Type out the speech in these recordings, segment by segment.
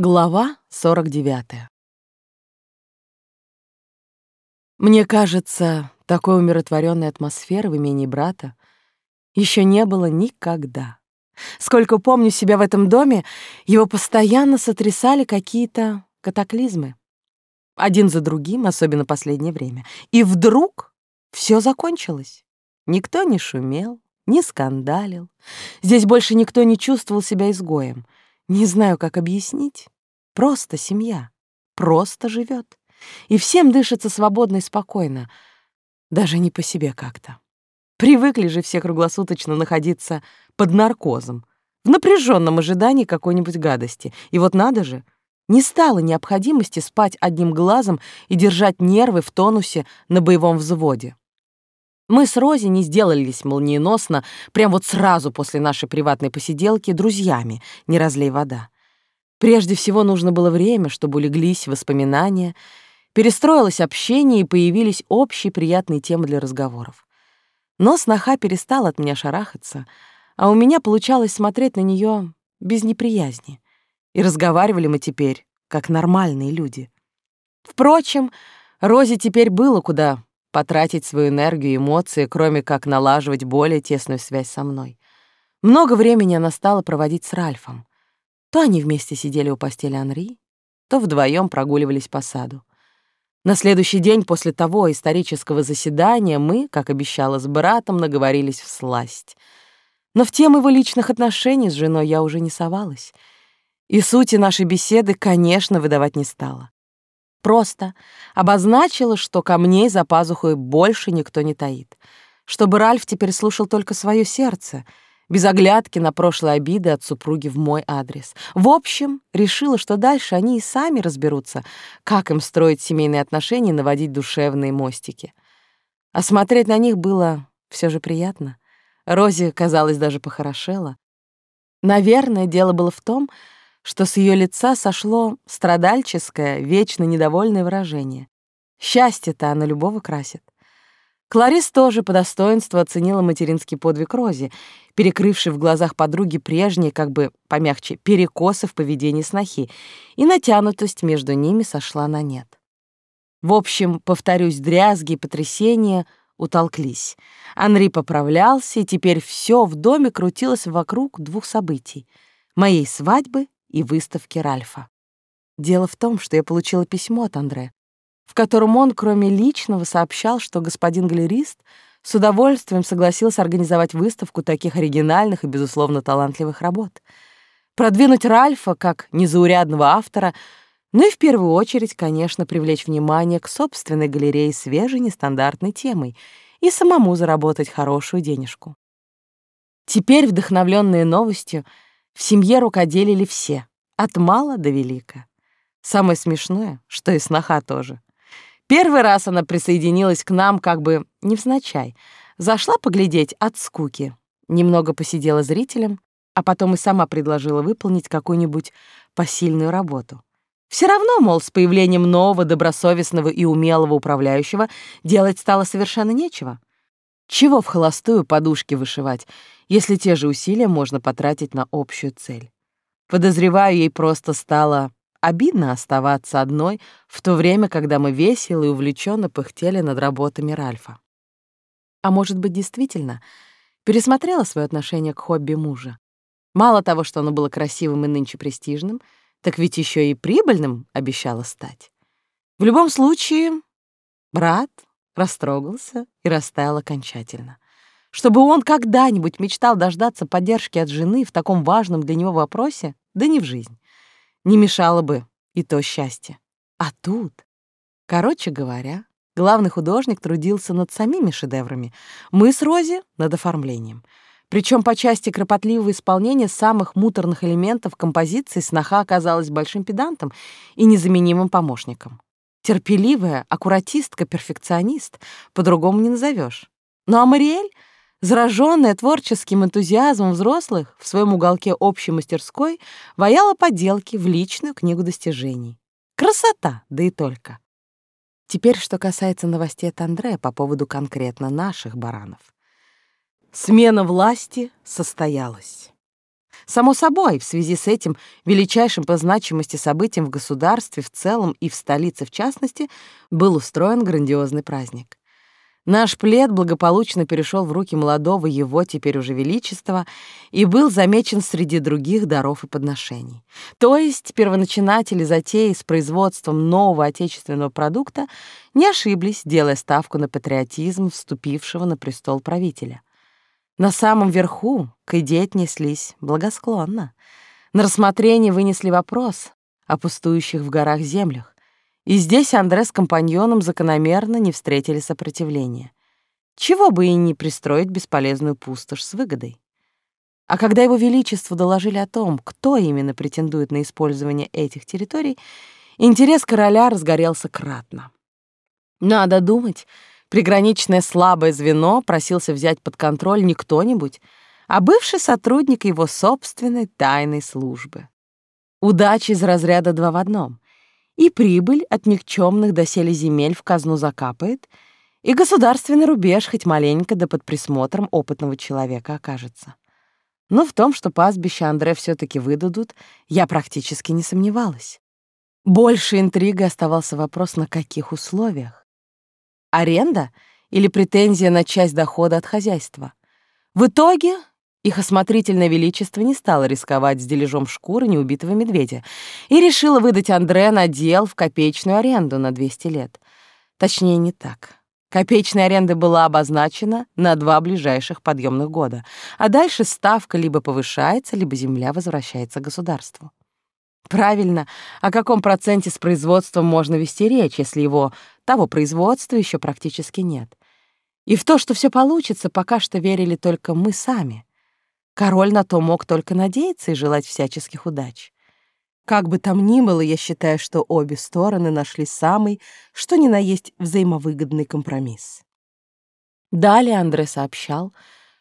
Глава 49. Мне кажется, такой умиротворенной атмосферы в имении брата еще не было никогда. Сколько помню себя в этом доме, его постоянно сотрясали какие-то катаклизмы. Один за другим, особенно последнее время. И вдруг все закончилось. Никто не шумел, не скандалил. Здесь больше никто не чувствовал себя изгоем — не знаю, как объяснить. Просто семья. Просто живет. И всем дышится свободно и спокойно. Даже не по себе как-то. Привыкли же все круглосуточно находиться под наркозом, в напряженном ожидании какой-нибудь гадости. И вот надо же, не стало необходимости спать одним глазом и держать нервы в тонусе на боевом взводе. Мы с Рози не сделались молниеносно, прям вот сразу после нашей приватной посиделки, друзьями, не разлей вода. Прежде всего нужно было время, чтобы улеглись воспоминания, перестроилось общение и появились общие приятные темы для разговоров. Но сноха перестала от меня шарахаться, а у меня получалось смотреть на нее без неприязни. И разговаривали мы теперь, как нормальные люди. Впрочем, Розе теперь было куда потратить свою энергию и эмоции, кроме как налаживать более тесную связь со мной. Много времени она стала проводить с Ральфом. То они вместе сидели у постели Анри, то вдвоем прогуливались по саду. На следующий день после того исторического заседания мы, как обещала с братом, наговорились в сласть. Но в тему его личных отношений с женой я уже не совалась. И сути нашей беседы, конечно, выдавать не стала. Просто обозначила, что камней за пазухой больше никто не таит. Чтобы Ральф теперь слушал только свое сердце, без оглядки на прошлые обиды от супруги в мой адрес. В общем, решила, что дальше они и сами разберутся, как им строить семейные отношения и наводить душевные мостики. А смотреть на них было все же приятно. Рози, казалось, даже похорошела. Наверное, дело было в том, что что с ее лица сошло страдальческое, вечно недовольное выражение. Счастье-то она любого красит. Кларис тоже по достоинству оценила материнский подвиг Рози, перекрывший в глазах подруги прежние, как бы помягче, перекосы в поведении снохи, и натянутость между ними сошла на нет. В общем, повторюсь, дрязги и потрясения утолклись. Анри поправлялся, и теперь все в доме крутилось вокруг двух событий — моей свадьбы и выставки Ральфа. Дело в том, что я получила письмо от Андре, в котором он, кроме личного, сообщал, что господин галерист с удовольствием согласился организовать выставку таких оригинальных и, безусловно, талантливых работ. Продвинуть Ральфа как незаурядного автора, ну и в первую очередь, конечно, привлечь внимание к собственной галерее свежей нестандартной темой и самому заработать хорошую денежку. Теперь, вдохновленные новостью, в семье рукоделили все, от мала до велика. Самое смешное, что и сноха тоже. Первый раз она присоединилась к нам как бы невзначай. Зашла поглядеть от скуки. Немного посидела зрителем, а потом и сама предложила выполнить какую-нибудь посильную работу. Все равно, мол, с появлением нового, добросовестного и умелого управляющего делать стало совершенно нечего. Чего в холостую подушки вышивать, если те же усилия можно потратить на общую цель? Подозреваю, ей просто стало обидно оставаться одной в то время, когда мы весело и увлеченно пыхтели над работами Ральфа. А может быть, действительно, пересмотрела свое отношение к хобби мужа. Мало того, что оно было красивым и нынче престижным, так ведь еще и прибыльным обещало стать. В любом случае, брат растрогался и растаял окончательно. Чтобы он когда-нибудь мечтал дождаться поддержки от жены в таком важном для него вопросе, да не в жизнь. Не мешало бы и то счастье. А тут... Короче говоря, главный художник трудился над самими шедеврами, мы с Рози — над оформлением. Причем по части кропотливого исполнения самых муторных элементов композиции сноха оказалась большим педантом и незаменимым помощником. Терпеливая, аккуратистка, перфекционист, по-другому не назовешь. Ну а Мариэль, зараженная творческим энтузиазмом взрослых, в своем уголке общей мастерской ваяла поделки в личную книгу достижений. Красота, да и только. Теперь, что касается новостей от Андрея по поводу конкретно наших баранов. Смена власти состоялась. Само собой, в связи с этим величайшим по значимости событием в государстве в целом и в столице в частности был устроен грандиозный праздник. Наш плед благополучно перешел в руки молодого его, теперь уже величества, и был замечен среди других даров и подношений. То есть первоначинатели затеи с производством нового отечественного продукта не ошиблись, делая ставку на патриотизм вступившего на престол правителя. На самом верху к идее отнеслись благосклонно. На рассмотрение вынесли вопрос о пустующих в горах землях. И здесь Андре с компаньоном закономерно не встретили сопротивления. Чего бы и не пристроить бесполезную пустошь с выгодой. А когда его величеству доложили о том, кто именно претендует на использование этих территорий, интерес короля разгорелся кратно. Надо думать, приграничное слабое звено просился взять под контроль не кто-нибудь, а бывший сотрудник его собственной тайной службы. Удача из разряда два в одном и прибыль от никчемных доселе земель в казну закапает, и государственный рубеж хоть маленько да под присмотром опытного человека окажется. Но в том, что пастбище Андре все таки выдадут, я практически не сомневалась. Больше интригой оставался вопрос, на каких условиях. Аренда или претензия на часть дохода от хозяйства? В итоге их осмотрительное величество не стало рисковать с дележом шкуры неубитого медведя и решило выдать Андре надел в копеечную аренду на 200 лет. Точнее, не так. Копеечная аренда была обозначена на два ближайших подъемных года, а дальше ставка либо повышается, либо земля возвращается государству. Правильно, о каком проценте с производством можно вести речь, если его, того производства, еще практически нет? И в то, что все получится, пока что верили только мы сами. Король на то мог только надеяться и желать всяческих удач. Как бы там ни было, я считаю, что обе стороны нашли самый, что ни на есть, взаимовыгодный компромисс. Далее Андре сообщал,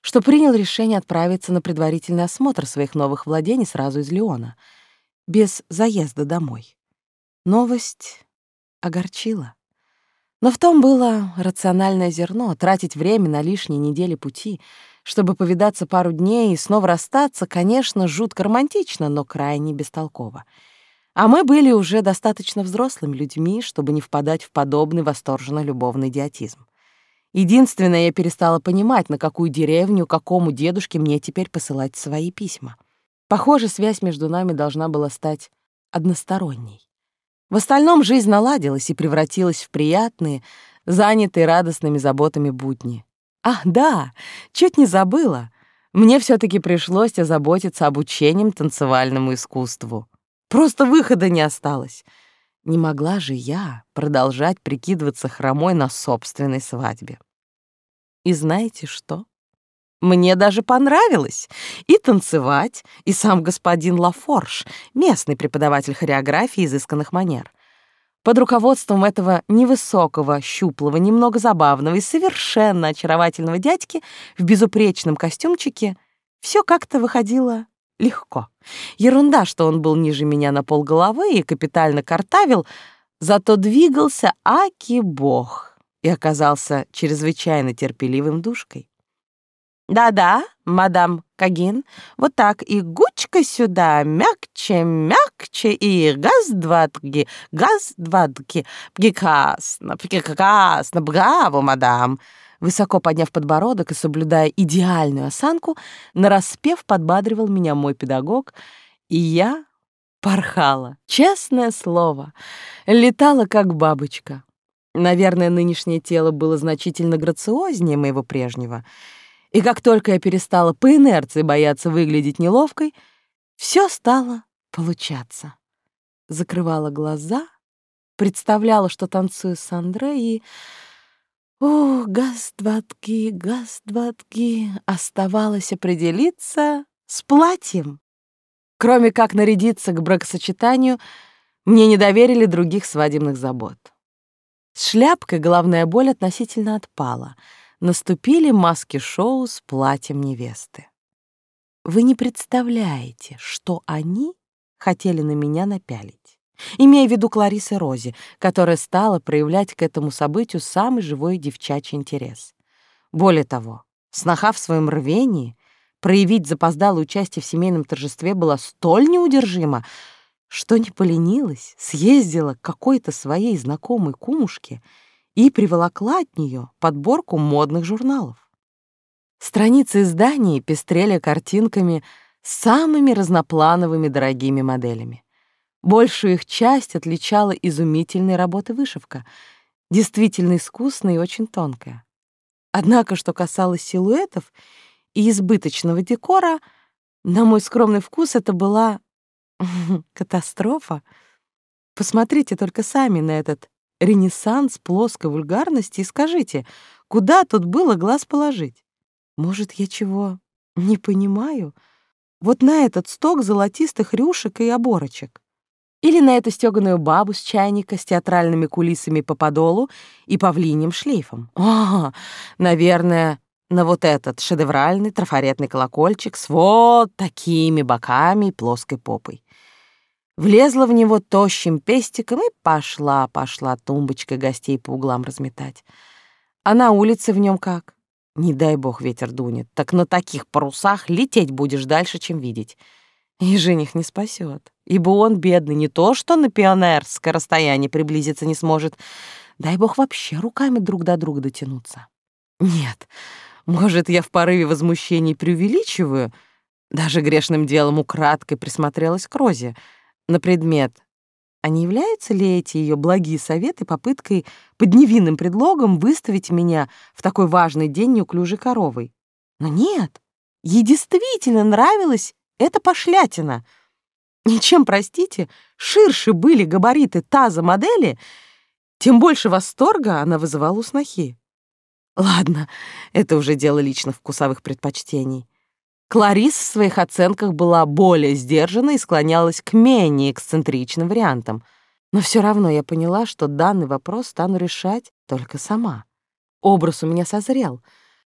что принял решение отправиться на предварительный осмотр своих новых владений сразу из Леона, без заезда домой. Новость огорчила. Но в том было рациональное зерно — тратить время на лишние недели пути — чтобы повидаться пару дней и снова расстаться, конечно, жутко романтично, но крайне бестолково. А мы были уже достаточно взрослыми людьми, чтобы не впадать в подобный восторженно-любовный идиотизм. Единственное, я перестала понимать, на какую деревню, какому дедушке мне теперь посылать свои письма. Похоже, связь между нами должна была стать односторонней. В остальном жизнь наладилась и превратилась в приятные, занятые радостными заботами будни. Ах, да, чуть не забыла. Мне все таки пришлось озаботиться обучением танцевальному искусству. Просто выхода не осталось. Не могла же я продолжать прикидываться хромой на собственной свадьбе. И знаете что? Мне даже понравилось и танцевать, и сам господин Лафорж, местный преподаватель хореографии изысканных манер. Под руководством этого невысокого, щуплого, немного забавного и совершенно очаровательного дядьки в безупречном костюмчике все как-то выходило легко. Ерунда, что он был ниже меня на полголовы и капитально картавил, зато двигался аки-бог и оказался чрезвычайно терпеливым душкой. «Да-да, мадам Кагин, вот так и гучка сюда, мягче, мягче, и газ-два-тги, газ-два-тги, прекрасно, прекрасно, браво, мадам!» Высоко подняв подбородок и соблюдая идеальную осанку, нараспев подбадривал меня мой педагог, и я порхала, честное слово, летала как бабочка. Наверное, нынешнее тело было значительно грациознее моего прежнего — и как только я перестала по инерции бояться выглядеть неловкой, все стало получаться. Закрывала глаза, представляла, что танцую с Андре, и... Ух, газ-дватки, газ-дватки, оставалось определиться с платьем. Кроме как нарядиться к бракосочетанию, мне не доверили других свадебных забот. С шляпкой головная боль относительно отпала — наступили маски-шоу с платьем невесты. Вы не представляете, что они хотели на меня напялить, имея в виду Кларисы Рози, которая стала проявлять к этому событию самый живой девчачий интерес. Более того, сноха в своем рвении проявить запоздалое участие в семейном торжестве была столь неудержима, что не поленилась, съездила к какой-то своей знакомой кумушке и приволокла от нее подборку модных журналов. Страницы изданий пестрели картинками с самыми разноплановыми дорогими моделями. Большую их часть отличала изумительной работы вышивка, действительно искусная и очень тонкая. Однако, что касалось силуэтов и избыточного декора, на мой скромный вкус это была катастрофа. Посмотрите только сами на этот ренессанс плоской вульгарности и скажите, куда тут было глаз положить? Может, я чего не понимаю? Вот на этот сток золотистых рюшек и оборочек. Или на эту стёганую бабу с чайника с театральными кулисами по подолу и павлиним шлейфом. О, наверное, на вот этот шедевральный трафаретный колокольчик с вот такими боками и плоской попой. Влезла в него тощим пестиком и пошла, пошла тумбочкой гостей по углам разметать. А на улице в нем как? Не дай бог ветер дунет, так на таких парусах лететь будешь дальше, чем видеть. И жених не спасет, ибо он, бедный, не то что на пионерское расстояние приблизиться не сможет, дай бог вообще руками друг до друга дотянуться. Нет, может, я в порыве возмущения преувеличиваю, даже грешным делом украдкой присмотрелась к Розе на предмет, а не являются ли эти ее благие советы попыткой под невинным предлогом выставить меня в такой важный день неуклюжей коровой? Но нет, ей действительно нравилась эта пошлятина. И чем, простите, ширше были габариты таза модели, тем больше восторга она вызывала у снохи. Ладно, это уже дело лично вкусовых предпочтений. Кларис в своих оценках была более сдержана и склонялась к менее эксцентричным вариантам. Но все равно я поняла, что данный вопрос стану решать только сама. Образ у меня созрел,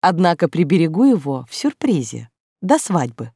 однако приберегу его в сюрпризе, до свадьбы.